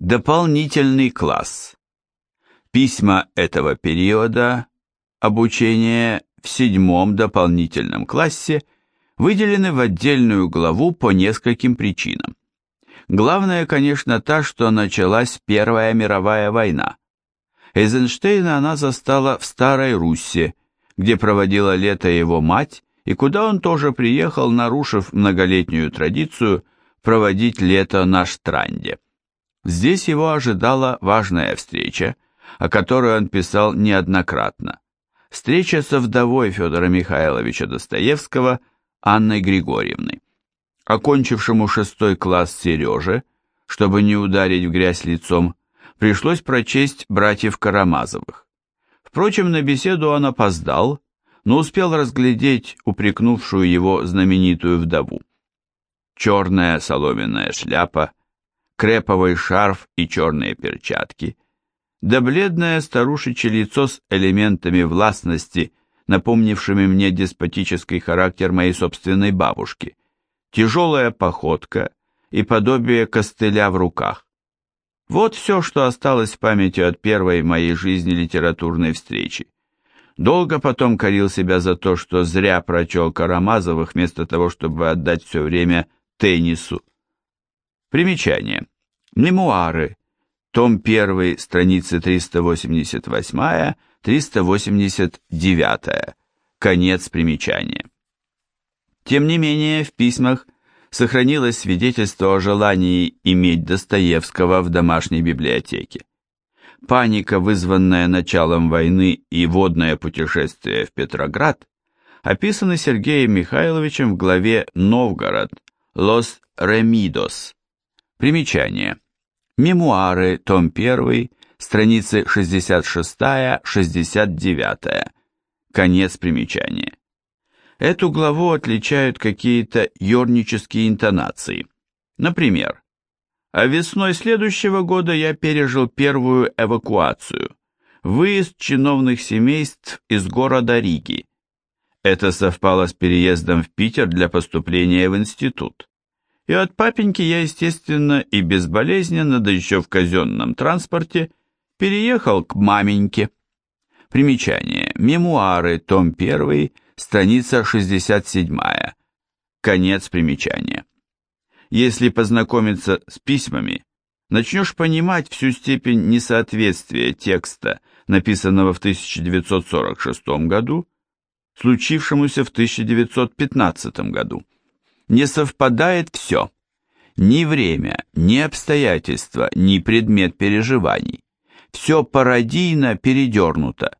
Дополнительный класс. Письма этого периода обучения в седьмом дополнительном классе выделены в отдельную главу по нескольким причинам. Главное, конечно, та, что началась Первая мировая война. Эйзенштейна она застала в Старой Руссе, где проводила лето его мать, и куда он тоже приехал, нарушив многолетнюю традицию проводить лето на Штранде. Здесь его ожидала важная встреча, о которой он писал неоднократно. Встреча со вдовой Федора Михайловича Достоевского Анной Григорьевной. Окончившему шестой класс Сереже, чтобы не ударить в грязь лицом, пришлось прочесть братьев Карамазовых. Впрочем, на беседу он опоздал, но успел разглядеть упрекнувшую его знаменитую вдову. Черная соломенная шляпа, креповый шарф и черные перчатки, да бледное старушечье лицо с элементами властности, напомнившими мне деспотический характер моей собственной бабушки тяжелая походка и подобие костыля в руках. Вот все, что осталось в памяти от первой моей жизни литературной встречи. Долго потом корил себя за то, что зря прочел Карамазовых, вместо того, чтобы отдать все время теннису. Примечание. Мемуары. Том 1, страницы 388-389. Конец примечания. Тем не менее, в письмах сохранилось свидетельство о желании иметь Достоевского в домашней библиотеке. Паника, вызванная началом войны и водное путешествие в Петроград, описаны Сергеем Михайловичем в главе «Новгород. Лос Ремидос». Примечание. Мемуары, том 1, страницы 66-69. Конец примечания. Эту главу отличают какие-то юрнические интонации. Например, «А весной следующего года я пережил первую эвакуацию, выезд чиновных семейств из города Риги. Это совпало с переездом в Питер для поступления в институт. И от папеньки я, естественно, и безболезненно, да еще в казенном транспорте, переехал к маменьке. Примечание. Мемуары, том 1, страница 67. Конец примечания. Если познакомиться с письмами, начнешь понимать всю степень несоответствия текста, написанного в 1946 году, случившемуся в 1915 году. Не совпадает все. Ни время, ни обстоятельства, ни предмет переживаний. Все пародийно передернуто,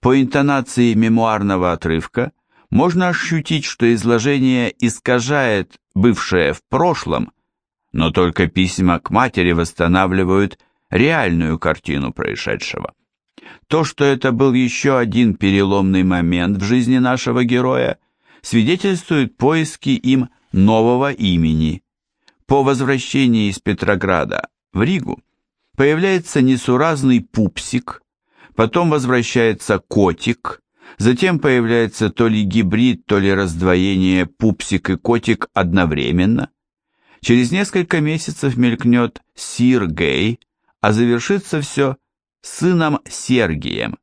по интонации мемуарного отрывка можно ощутить, что изложение искажает бывшее в прошлом, но только письма к матери восстанавливают реальную картину происшедшего. То, что это был еще один переломный момент в жизни нашего героя, свидетельствует поиски им нового имени. По возвращении из Петрограда в Ригу появляется несуразный пупсик, потом возвращается котик, затем появляется то ли гибрид, то ли раздвоение пупсик и котик одновременно. Через несколько месяцев мелькнет Сир Гей, а завершится все сыном Сергием,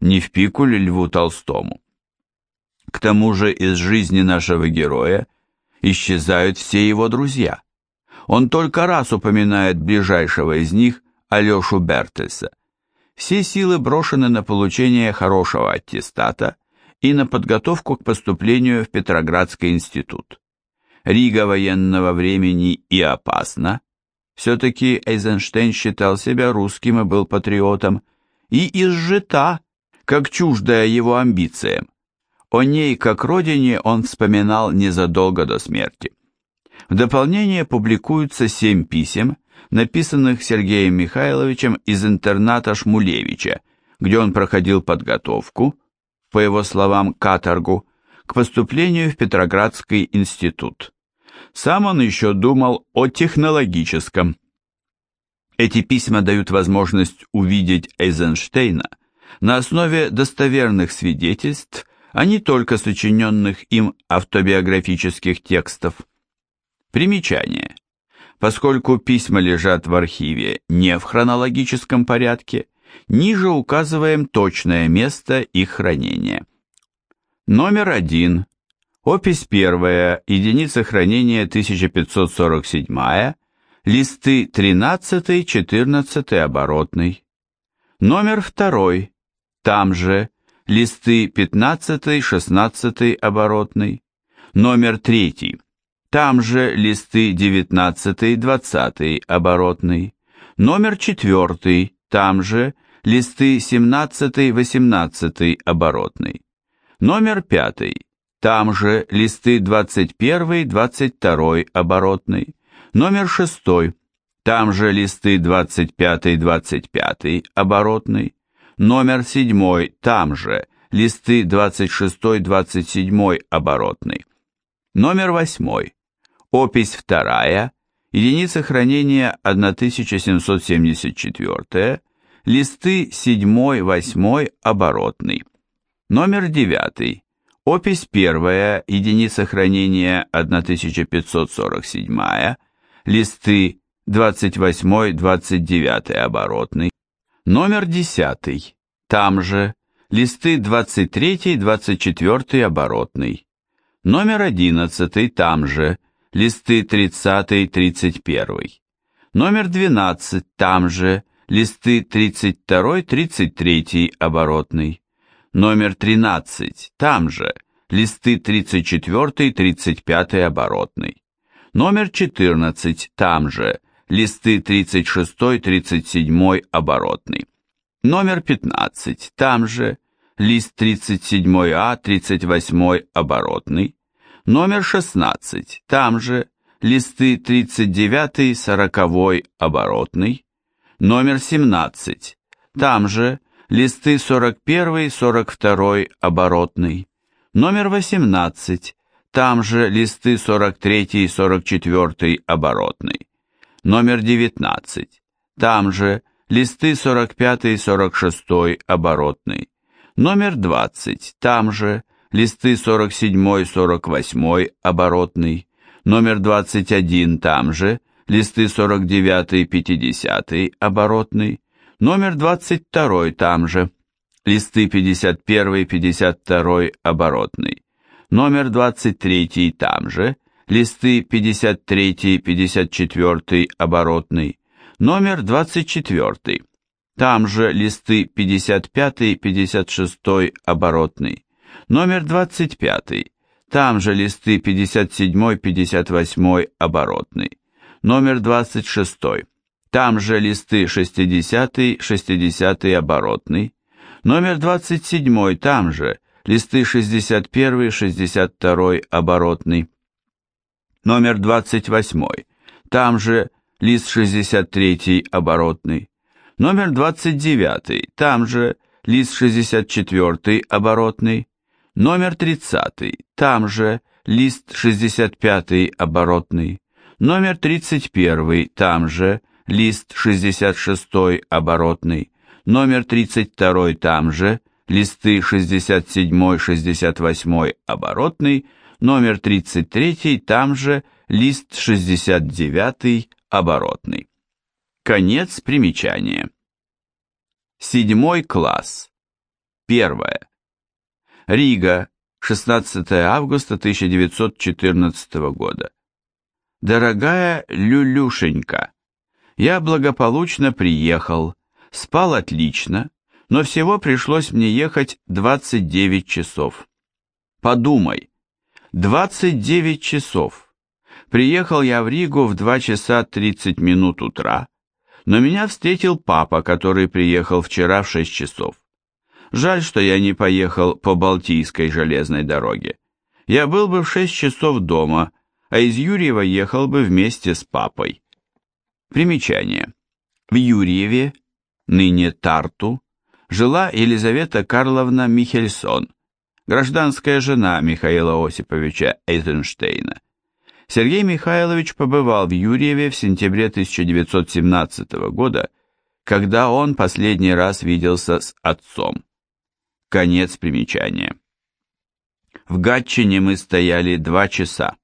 не в пику ли Льву Толстому. К тому же из жизни нашего героя исчезают все его друзья. Он только раз упоминает ближайшего из них, Алешу Бертельса. Все силы брошены на получение хорошего аттестата и на подготовку к поступлению в Петроградский институт. Рига военного времени и опасна. Все-таки Эйзенштейн считал себя русским и был патриотом, и изжита, как чуждая его амбициям. О ней, как родине, он вспоминал незадолго до смерти. В дополнение публикуются семь писем, написанных Сергеем Михайловичем из интерната Шмулевича, где он проходил подготовку, по его словам, каторгу, к поступлению в Петроградский институт. Сам он еще думал о технологическом. Эти письма дают возможность увидеть Эйзенштейна на основе достоверных свидетельств, а не только сочиненных им автобиографических текстов. Примечание. Поскольку письма лежат в архиве не в хронологическом порядке, ниже указываем точное место их хранения. Номер один. Опись первая, единица хранения 1547, листы 13, 14 оборотный. Номер второй, там же, листы 15, 16 оборотный. Номер третий, там же листы 19, 20 оборотный. Номер четвертый, там же листы 17, 18 оборотный. Номер пятый, там же листы 21, 22 оборотный. Номер шестой, там же листы 25, 25 оборотный. Номер седьмой, там же листы 26, 27 оборотный. Номер восьмой, опись вторая, единица хранения 1774, листы 7, 8 оборотный. Номер 9. Опись первая, единица хранения 1547, листы 28, 29 оборотный. Номер 10. Там же листы 23, 24 оборотный. Номер 11. Там же листы 30, 31. Номер 12. Там же листы 32, 33 оборотный номер 13, там же, листы 34-35 оборотный. Номер 14, там же, листы 36-37 оборотный. Номер 15, там же, лист 37А, 38 оборотный. Номер 16, там же, листы 39-40 оборотный. Номер 17, там же, листы 41-42 оборотный, номер 18, там же листы 43-44 оборотный, номер 19, там же листы 45-46 оборотный, номер 20, там же листы 47-48 оборотный, номер 21, там же листы 49-50 оборотный, Номер 22 там же. Листы 51-52 оборотный. Номер 23 там же. Листы 53-54 оборотный. Номер 24. Там же листы 55-56 оборотный. Номер 25. Там же листы 57-58 оборотный. Номер 26. Там же листы 60, 60 оборотный. Номер 27, там же листы 61, 62 оборотный. Номер 28, там же лист 63 оборотный. Номер 29, там же лист 64 оборотный. Номер 30, там же лист 65 оборотный. Номер 31, там же лист 66 оборотный, номер 32 там же, листы 67-68 оборотный, номер 33 там же, лист 69 оборотный. Конец примечания. Седьмой класс. Первое. Рига, 16 августа 1914 года. Дорогая Люлюшенька, я благополучно приехал, спал отлично, но всего пришлось мне ехать 29 часов. Подумай, 29 часов. Приехал я в Ригу в 2 часа 30 минут утра, но меня встретил папа, который приехал вчера в 6 часов. Жаль, что я не поехал по Балтийской железной дороге. Я был бы в 6 часов дома, а из Юрьева ехал бы вместе с папой. Примечание. В Юрьеве, ныне Тарту, жила Елизавета Карловна Михельсон, гражданская жена Михаила Осиповича Эйзенштейна. Сергей Михайлович побывал в Юрьеве в сентябре 1917 года, когда он последний раз виделся с отцом. Конец примечания. В Гатчине мы стояли два часа.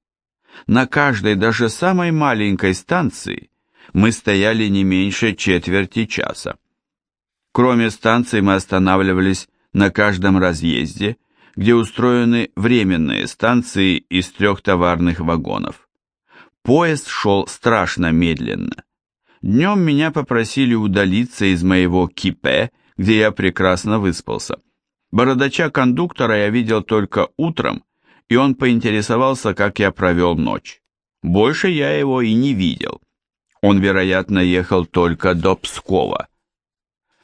На каждой, даже самой маленькой станции мы стояли не меньше четверти часа. Кроме станций мы останавливались на каждом разъезде, где устроены временные станции из трех товарных вагонов. Поезд шел страшно медленно. Днем меня попросили удалиться из моего кипе, где я прекрасно выспался. Бородача-кондуктора я видел только утром, и он поинтересовался, как я провел ночь. Больше я его и не видел. Он, вероятно, ехал только до Пскова.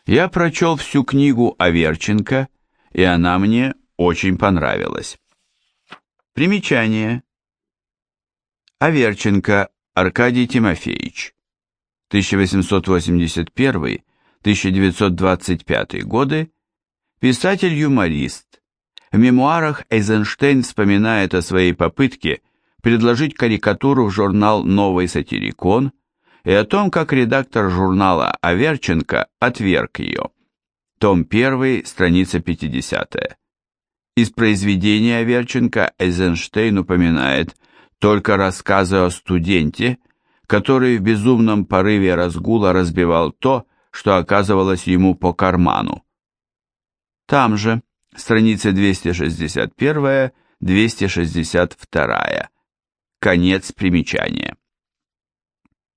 Я прочел всю книгу Аверченко, и она мне очень понравилась. Примечание. Аверченко Аркадий Тимофеевич. 1881-1925 годы, писатель-юморист. В мемуарах Эйзенштейн вспоминает о своей попытке предложить карикатуру в журнал «Новый сатирикон» и о том, как редактор журнала Аверченко отверг ее. Том 1, страница 50. Из произведения Аверченко Эйзенштейн упоминает только рассказы о студенте, который в безумном порыве разгула разбивал то, что оказывалось ему по карману. Там же, страница 261-262, конец примечания.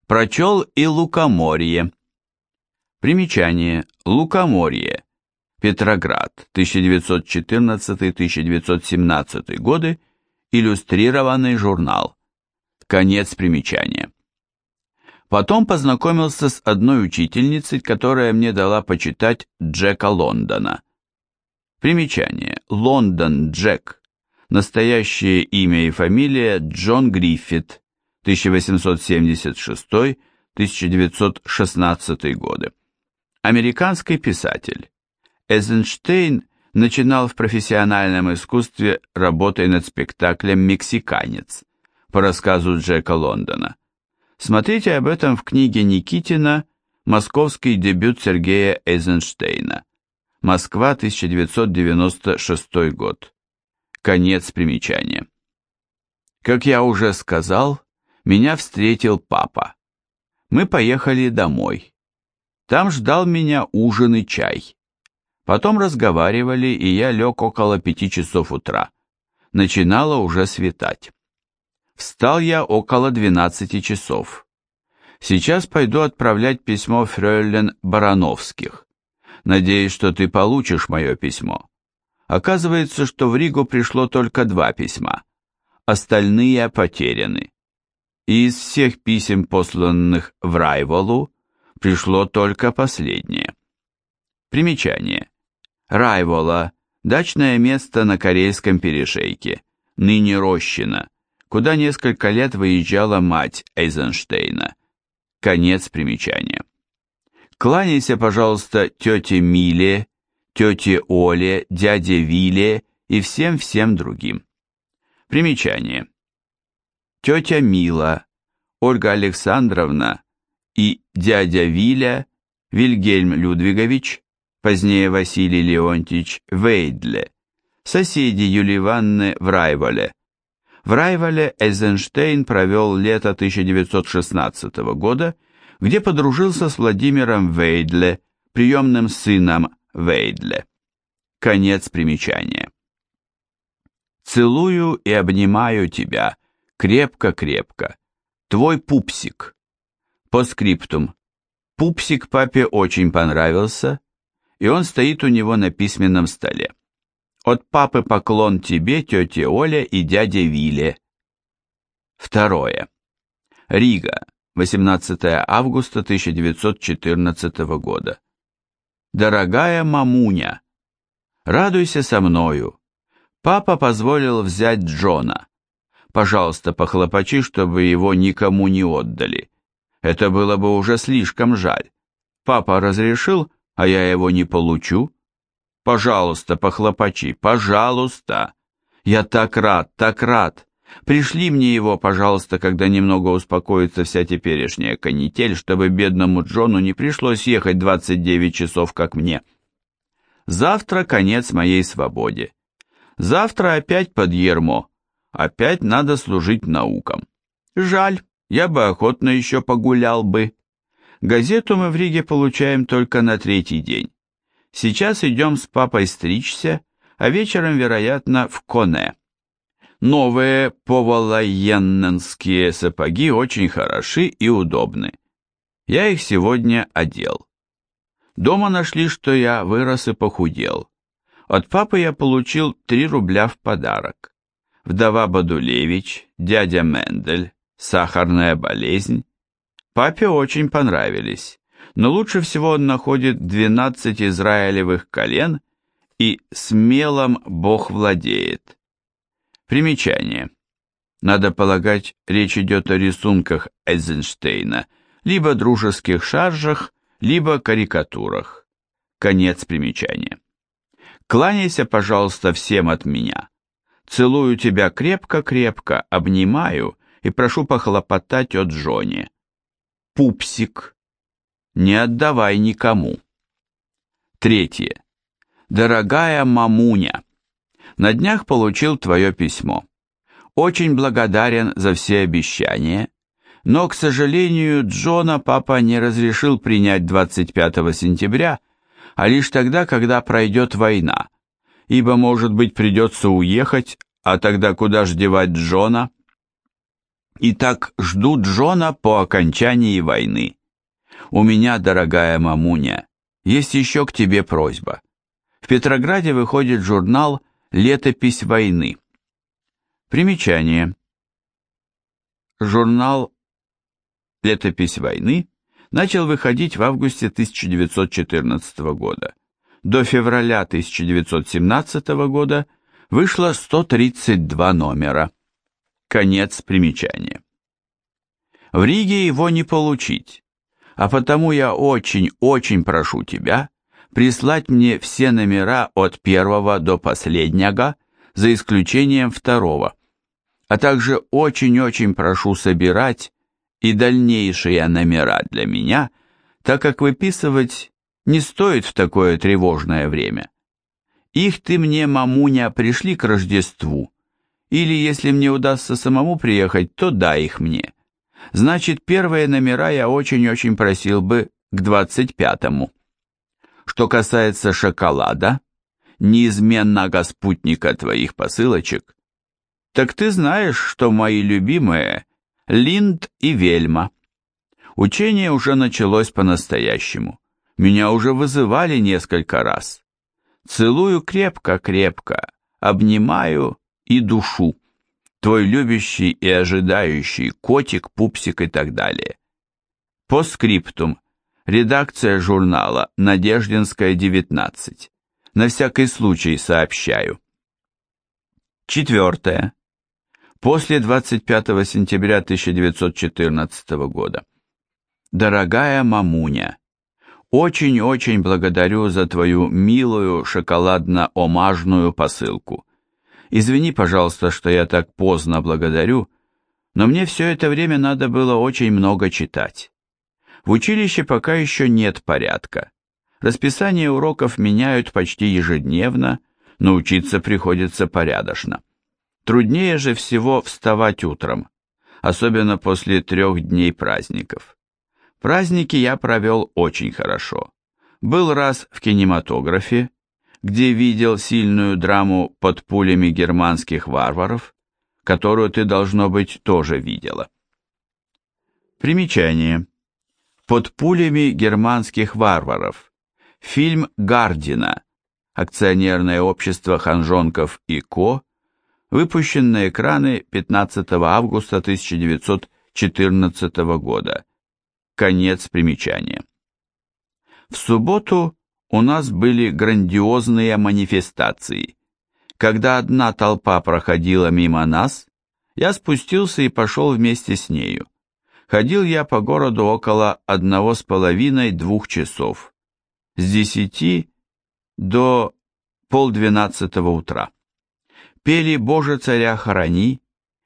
Прочел и Лукоморье. Примечание. Лукоморье. Петроград, 1914-1917 годы, иллюстрированный журнал. Конец примечания. Потом познакомился с одной учительницей, которая мне дала почитать Джека Лондона. Примечание. Лондон Джек. Настоящее имя и фамилия Джон Гриффит. 1876-1916 годы. Американский писатель. Эйзенштейн начинал в профессиональном искусстве работой над спектаклем «Мексиканец» по рассказу Джека Лондона. Смотрите об этом в книге Никитина «Московский дебют Сергея Эйзенштейна». Москва, 1996 год. Конец примечания. Как я уже сказал, меня встретил папа. Мы поехали домой. Там ждал меня ужин и чай. Потом разговаривали, и я лег около пяти часов утра. Начинало уже светать. Встал я около 12 часов. Сейчас пойду отправлять письмо фрейлен Барановских. Надеюсь, что ты получишь мое письмо. Оказывается, что в Ригу пришло только два письма. Остальные потеряны. И из всех писем, посланных в Райволу, пришло только последнее. Примечание. Райвола – дачное место на Карельском перешейке, ныне Рощина, куда несколько лет выезжала мать Эйзенштейна. Конец примечания. Кланяйся, пожалуйста, тете Миле, тете Оле, дяде Виле и всем-всем другим. Примечание. Тетя Мила, Ольга Александровна и дядя Виля, Вильгельм Людвигович, позднее Василий Леонтьевич Вейдле, соседи Юлии Ивановны в Райволе, в Райвале Эйзенштейн провел лето 1916 года, где подружился с Владимиром Вейдле, приемным сыном Вейдле. Конец примечания. Целую и обнимаю тебя крепко-крепко. Твой пупсик. Постскриптум. Пупсик папе очень понравился, и он стоит у него на письменном столе. От папы поклон тебе, тете Оле и дяде Виле. Второе. Рига, 18 августа 1914 года. Дорогая мамуня, радуйся со мною. Папа позволил взять Джона. Пожалуйста, похлопочи, чтобы его никому не отдали. Это было бы уже слишком жаль. Папа разрешил, а я его не получу. Пожалуйста, похлопочи, пожалуйста. Я так рад, так рад. Пришли мне его, пожалуйста, когда немного успокоится вся теперешняя канитель, чтобы бедному Джону не пришлось ехать 29 часов, как мне. Завтра конец моей свободе. Завтра опять под ермо. опять надо служить наукам. Жаль, я бы охотно еще погулял бы. Газету мы в Риге получаем только на третий день. Сейчас идем с папой стричься, а вечером, вероятно, в Коне. Новые поволоенненские сапоги очень хороши и удобны. Я их сегодня одел. Дома нашли, что я вырос и похудел. От папы я получил 3 рубля в подарок. Вдова Бадулевич, дядя Мендель, сахарная болезнь. Папе очень понравились, но лучше всего он находит 12 израилевых колен и смелом Бог владеет. Примечание. Надо полагать, речь идет о рисунках Эйзенштейна, либо дружеских шаржах, либо карикатурах. Конец примечания. Кланяйся, пожалуйста, всем от меня. Целую тебя крепко-крепко, обнимаю и прошу похлопотать от Джоне. Пупсик. Не отдавай никому. Третье. Дорогая мамуня, на днях получил твое письмо. Очень благодарен за все обещания, но, к сожалению, Джона папа не разрешил принять 25 сентября, а лишь тогда, когда пройдет война, ибо, может быть, придется уехать, а тогда куда ж девать Джона? Итак, жду Джона по окончании войны. У меня, дорогая мамуня, есть еще к тебе просьба. В Петрограде выходит журнал «Летопись войны». Примечание. Журнал «Летопись войны» начал выходить в августе 1914 года. До февраля 1917 года вышло 132 номера. Конец примечания. В Риге его не получить, а потому я очень-очень прошу тебя прислать мне все номера от первого до последнего, за исключением второго, а также очень-очень прошу собирать и дальнейшие номера для меня, так как выписывать не стоит в такое тревожное время. Их ты мне, мамуня, пришли к Рождеству, или если мне удастся самому приехать, то дай их мне. Значит, первые номера я очень-очень просил бы к двадцать пятому. Что касается шоколада, неизменного спутника твоих посылочек, так ты знаешь, что мои любимые Линд и Вельма. Учение уже началось по-настоящему. Меня уже вызывали несколько раз. Целую крепко-крепко, обнимаю и душу. Твой любящий и ожидающий котик, пупсик и так далее. По скриптум. Редакция журнала «Надеждинская, 19». На всякий случай сообщаю. Четвертое после 25 сентября 1914 года. Дорогая мамуня, очень-очень благодарю за твою милую шоколадно-омажную посылку. Извини, пожалуйста, что я так поздно благодарю, но мне все это время надо было очень много читать. В училище пока еще нет порядка. Расписание уроков меняют почти ежедневно, но учиться приходится порядочно. Труднее же всего вставать утром, особенно после трех дней праздников. Праздники я провел очень хорошо. Был раз в кинематографе, где видел сильную драму под пулями германских варваров, которую ты, должно быть, тоже видела. Примечание. Под пулями германских варваров. Фильм Гардина. Акционерное общество Ханжонков и Ко выпущен на экраны 15 августа 1914 года. Конец примечания. В субботу у нас были грандиозные манифестации. Когда одна толпа проходила мимо нас, я спустился и пошел вместе с нею. Ходил я по городу около одного с половиной-двух часов, с десяти до полдвенадцатого утра пели «Боже царя храни»,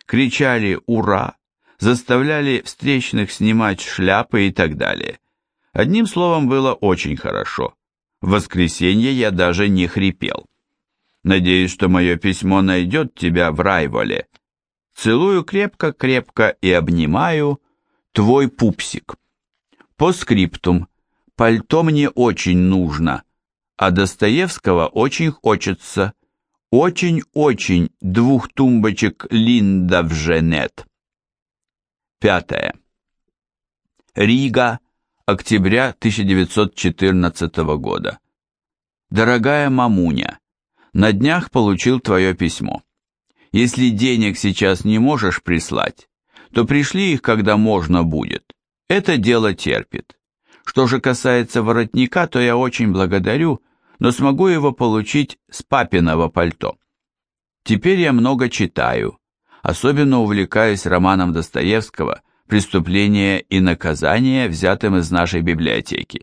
кричали «Ура», заставляли встречных снимать шляпы и так далее. Одним словом, было очень хорошо. В воскресенье я даже не хрипел. Надеюсь, что мое письмо найдет тебя в Райволе. Целую крепко-крепко и обнимаю твой пупсик. По скриптум. Пальто мне очень нужно, а Достоевского очень хочется. Очень-очень двух тумбочек Линда в Женет. Пятое. Рига, октября 1914 года. Дорогая мамуня, на днях получил твое письмо. Если денег сейчас не можешь прислать, то пришли их, когда можно будет. Это дело терпит. Что же касается воротника, то я очень благодарю, но смогу его получить с папиного пальто. Теперь я много читаю, особенно увлекаюсь романом Достоевского «Преступление и наказание», взятым из нашей библиотеки.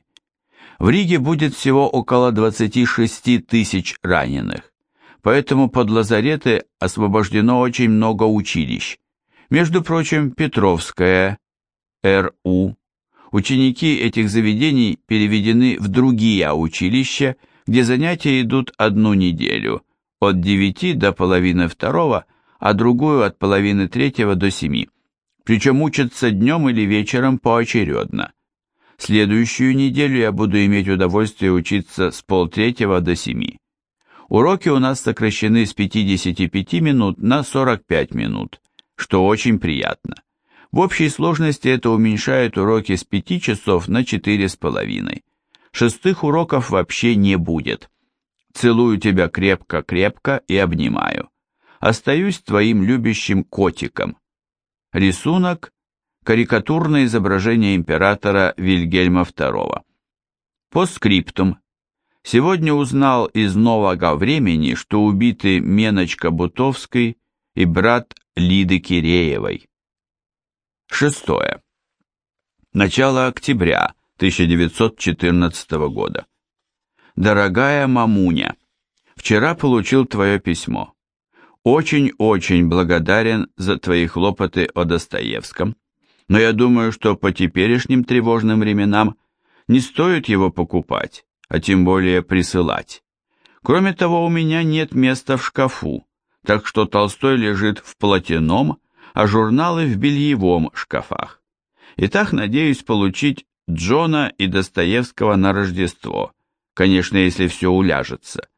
В Риге будет всего около 26 тысяч раненых, поэтому под лазареты освобождено очень много училищ. Между прочим, Петровская, РУ. Ученики этих заведений переведены в другие училища, где занятия идут одну неделю, от 9 до половины второго, а другую от половины третьего до 7. Причем учатся днем или вечером поочередно. Следующую неделю я буду иметь удовольствие учиться с полтретьего до 7. Уроки у нас сокращены с 55 минут на 45 минут, что очень приятно. В общей сложности это уменьшает уроки с 5 часов на 4,5. Шестых уроков вообще не будет. Целую тебя крепко-крепко и обнимаю. Остаюсь твоим любящим котиком. Рисунок – карикатурное изображение императора Вильгельма II. По скриптум. Сегодня узнал из нового времени, что убиты Меночка Бутовский и брат Лиды Киреевой. Шестое. Начало октября 1914 года. Дорогая мамуня, вчера получил твое письмо. Очень-очень благодарен за твои хлопоты о Достоевском, но я думаю, что по теперешним тревожным временам не стоит его покупать, а тем более присылать. Кроме того, у меня нет места в шкафу, так что Толстой лежит в платяном, а журналы в бельевом шкафах. Итак, надеюсь получить Джона и Достоевского на Рождество, конечно, если все уляжется.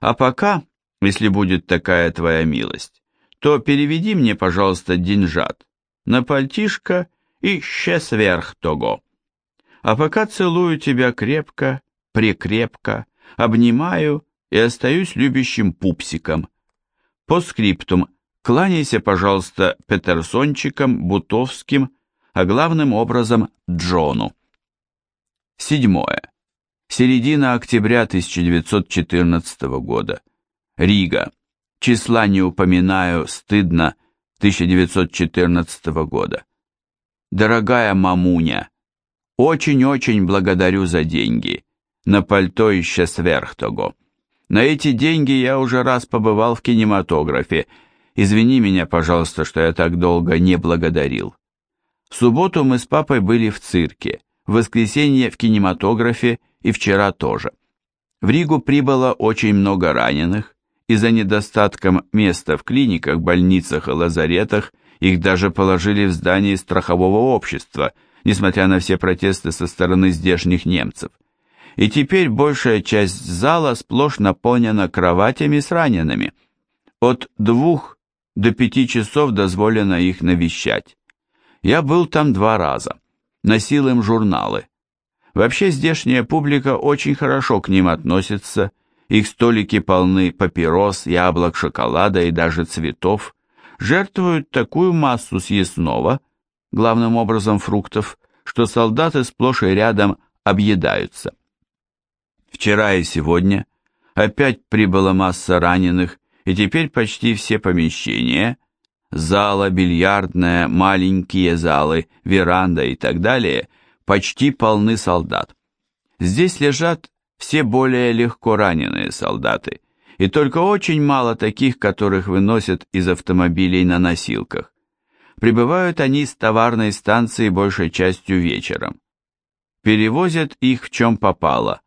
А пока, если будет такая твоя милость, то переведи мне, пожалуйста, деньжат на пальтишко и ще сверх того. А пока целую тебя крепко, прикрепко, обнимаю и остаюсь любящим пупсиком. По скриптум Кланяйся, пожалуйста, Петерсончикам, Бутовским, а главным образом Джону. Седьмое. Середина октября 1914 года. Рига. Числа не упоминаю, стыдно, 1914 года. Дорогая мамуня, очень-очень благодарю за деньги. На пальто еще сверх того. На эти деньги я уже раз побывал в кинематографе Извини меня, пожалуйста, что я так долго не благодарил. В субботу мы с папой были в цирке, в воскресенье в кинематографе и вчера тоже. В Ригу прибыло очень много раненых, и за недостатком места в клиниках, больницах и лазаретах их даже положили в здании страхового общества, несмотря на все протесты со стороны здешних немцев. И теперь большая часть зала сплошь наполнена кроватями с ранеными. От двух до пяти часов дозволено их навещать. Я был там два раза, носил им журналы. Вообще здешняя публика очень хорошо к ним относится, их столики полны папирос, яблок, шоколада и даже цветов, жертвуют такую массу съестного, главным образом фруктов, что солдаты сплошь и рядом объедаются. Вчера и сегодня опять прибыла масса раненых, и теперь почти все помещения, зала, бильярдная, маленькие залы, веранда и так далее, почти полны солдат. Здесь лежат все более легко раненые солдаты, и только очень мало таких, которых выносят из автомобилей на носилках. Прибывают они с товарной станции большей частью вечером. Перевозят их в чем попало,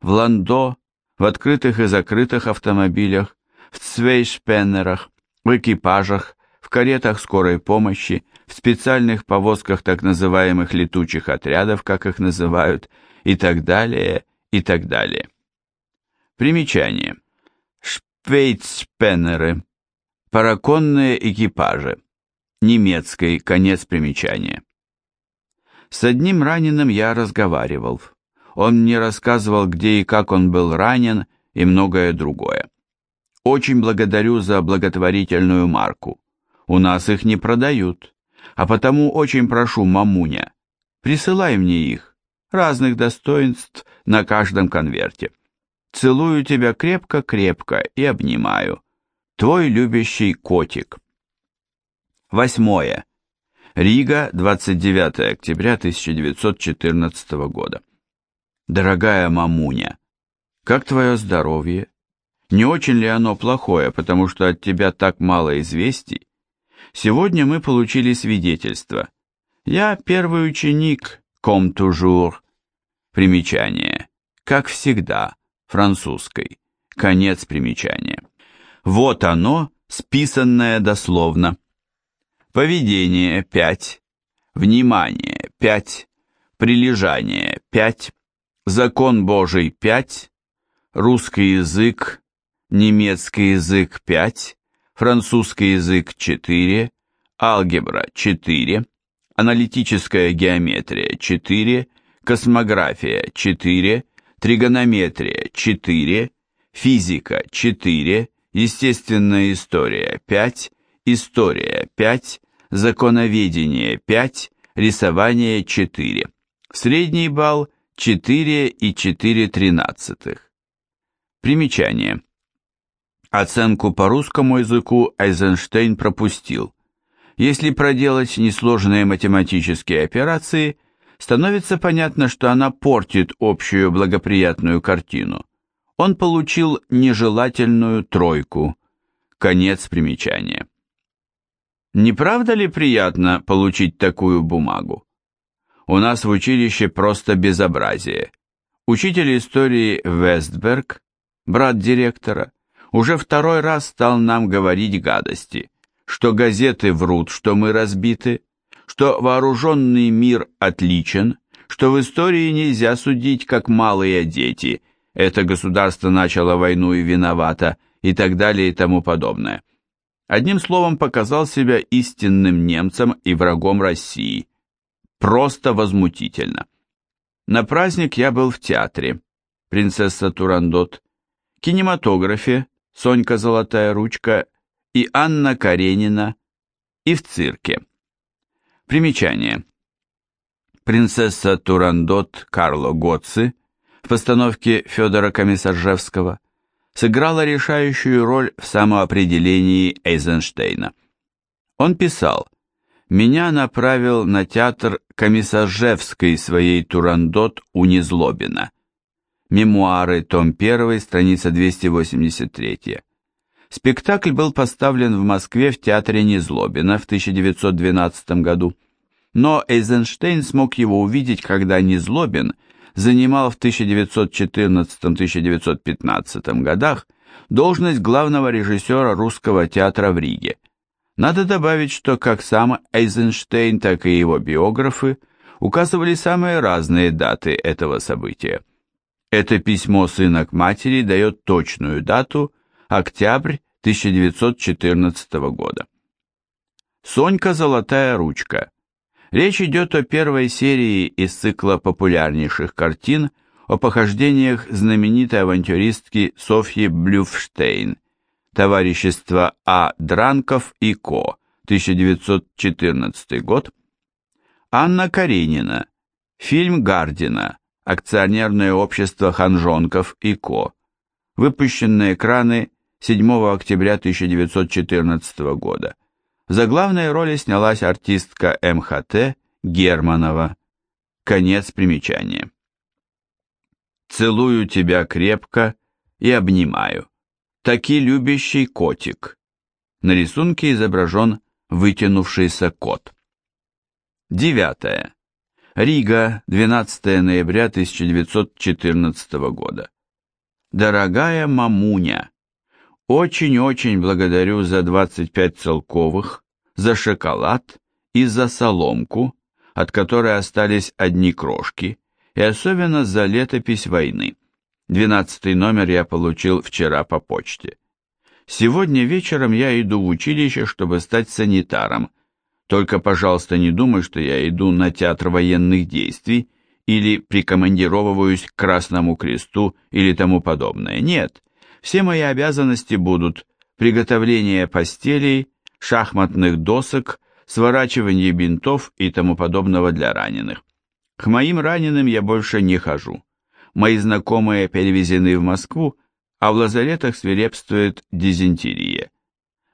в ландо, в открытых и закрытых автомобилях, в цвейшпеннерах, в экипажах, в каретах скорой помощи, в специальных повозках так называемых летучих отрядов, как их называют, и так далее, и так далее. Примечание. Шпейцпеннеры. Параконные экипажи. Немецкий, конец примечания. С одним раненым я разговаривал. Он мне рассказывал, где и как он был ранен, и многое другое. Очень благодарю за благотворительную марку. У нас их не продают, а потому очень прошу, мамуня, присылай мне их, разных достоинств на каждом конверте. Целую тебя крепко-крепко и обнимаю. Твой любящий котик. Восьмое. Рига, 29 октября 1914 года. Дорогая мамуня, как твое здоровье? Не очень ли оно плохое, потому что от тебя так мало известий? Сегодня мы получили свидетельство. Я первый ученик, ком тужур. Примечание. Как всегда, французской. Конец примечания. Вот оно, списанное дословно. Поведение 5. Внимание 5. Прилежание 5. Закон Божий 5. Русский язык немецкий язык 5, французский язык 4, алгебра 4, аналитическая геометрия 4, космография 4, тригонометрия 4, физика 4, естественная история 5, история 5, законоведение 5, рисование 4. Средний балл 4 и 4 тринадцатых. Примечание. Оценку по русскому языку Айзенштейн пропустил. Если проделать несложные математические операции, становится понятно, что она портит общую благоприятную картину. Он получил нежелательную тройку. Конец примечания. Не правда ли приятно получить такую бумагу? У нас в училище просто безобразие. Учитель истории Вестберг, брат директора, уже второй раз стал нам говорить гадости, что газеты врут, что мы разбиты, что вооруженный мир отличен, что в истории нельзя судить, как малые дети, это государство начало войну и виновато, и так далее и тому подобное. Одним словом, показал себя истинным немцем и врагом России. Просто возмутительно. На праздник я был в театре, принцесса Турандот, кинематографе, Сонька Золотая Ручка и Анна Каренина и в цирке. Примечание. Принцесса Турандот Карло Гоцци в постановке Федора Комиссаржевского сыграла решающую роль в самоопределении Эйзенштейна. Он писал, «Меня направил на театр Комиссаржевской своей Турандот у Незлобина». Мемуары, том 1, страница 283. Спектакль был поставлен в Москве в театре Незлобина в 1912 году, но Эйзенштейн смог его увидеть, когда Незлобин занимал в 1914-1915 годах должность главного режиссера русского театра в Риге. Надо добавить, что как сам Эйзенштейн, так и его биографы указывали самые разные даты этого события. Это письмо сына к матери дает точную дату – октябрь 1914 года. Сонька «Золотая ручка». Речь идет о первой серии из цикла популярнейших картин о похождениях знаменитой авантюристки Софьи Блюфштейн, товарищество А. Дранков и Ко, 1914 год, Анна Каренина, фильм Гардина, акционерное общество Ханжонков и Ко. Выпущенные экраны 7 октября 1914 года. За главные роли снялась артистка МХТ Германова. Конец примечания. Целую тебя крепко и обнимаю. Таки любящий котик. На рисунке изображен вытянувшийся кот. Девятое. Рига, 12 ноября 1914 года. Дорогая мамуня, очень-очень благодарю за 25 целковых, за шоколад и за соломку, от которой остались одни крошки, и особенно за летопись войны. Двенадцатый номер я получил вчера по почте. Сегодня вечером я иду в училище, чтобы стать санитаром. Только, пожалуйста, не думай, что я иду на театр военных действий или прикомандировываюсь к Красному Кресту или тому подобное. Нет, все мои обязанности будут приготовление постелей, шахматных досок, сворачивание бинтов и тому подобного для раненых. К моим раненым я больше не хожу. Мои знакомые перевезены в Москву, а в лазаретах свирепствует дизентерия.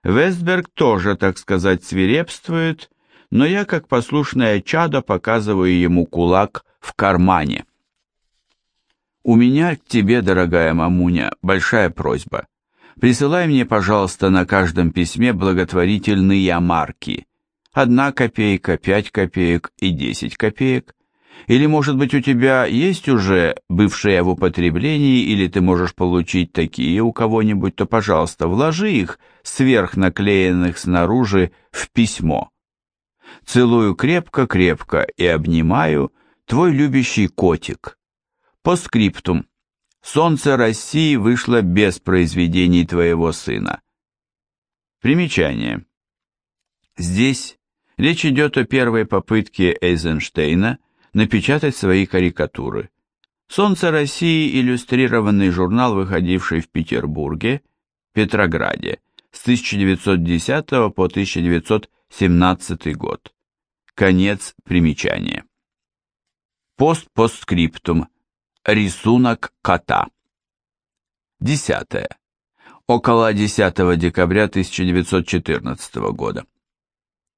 Вестберг тоже, так сказать, свирепствует, но я, как послушное чадо, показываю ему кулак в кармане. У меня к тебе, дорогая мамуня, большая просьба. Присылай мне, пожалуйста, на каждом письме благотворительные марки. Одна копейка, пять копеек и десять копеек. Или, может быть, у тебя есть уже бывшие в употреблении, или ты можешь получить такие у кого-нибудь, то, пожалуйста, вложи их сверх наклеенных снаружи в письмо. Целую крепко-крепко и обнимаю твой любящий котик. По скриптум. Солнце России вышло без произведений твоего сына. Примечание. Здесь речь идет о первой попытке Эйзенштейна напечатать свои карикатуры. «Солнце России» – иллюстрированный журнал, выходивший в Петербурге, Петрограде, с 1910 по 1917 год. Конец примечания. Постпостскриптум. Рисунок кота. Десятое. Около 10 декабря 1914 года.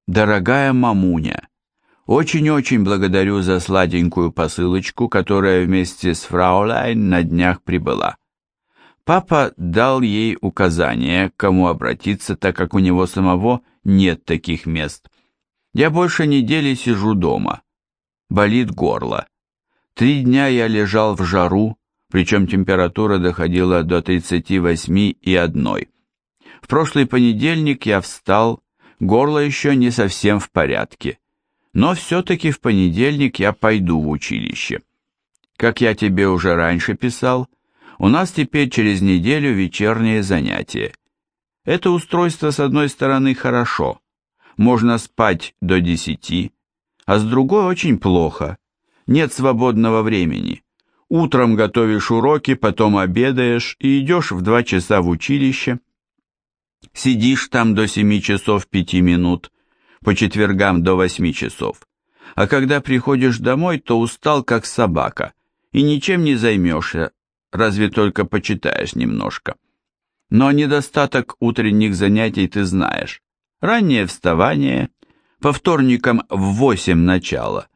Дорогая мамуня, очень-очень благодарю за сладенькую посылочку, которая вместе с фрауляйн на днях прибыла. Папа дал ей указание, к кому обратиться, так как у него самого нет таких мест. Я больше недели сижу дома. Болит горло. Три дня я лежал в жару, причем температура доходила до 38 и одной. В прошлый понедельник я встал, горло еще не совсем в порядке но все-таки в понедельник я пойду в училище. Как я тебе уже раньше писал, у нас теперь через неделю вечерние занятия. Это устройство с одной стороны хорошо, можно спать до десяти, а с другой очень плохо, нет свободного времени. Утром готовишь уроки, потом обедаешь и идешь в два часа в училище. Сидишь там до семи часов пяти минут, по четвергам до восьми часов. А когда приходишь домой, то устал как собака, и ничем не займешься, разве только почитаешь немножко. Но недостаток утренних занятий ты знаешь. Раннее вставание, по вторникам в восемь начала.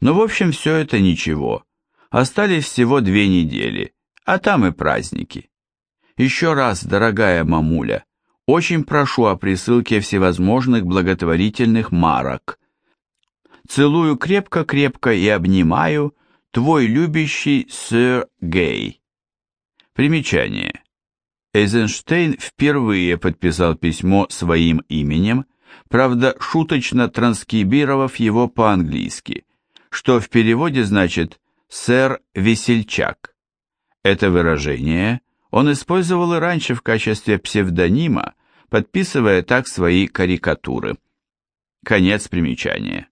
Но в общем все это ничего. Остались всего две недели, а там и праздники. Еще раз, дорогая мамуля, очень прошу о присылке всевозможных благотворительных марок. Целую крепко-крепко и обнимаю, твой любящий сэр Гей. Примечание. Эйзенштейн впервые подписал письмо своим именем, правда, шуточно транскрибировав его по-английски, что в переводе значит «сэр Весельчак». Это выражение он использовал и раньше в качестве псевдонима, подписывая так свои карикатуры. Конец примечания.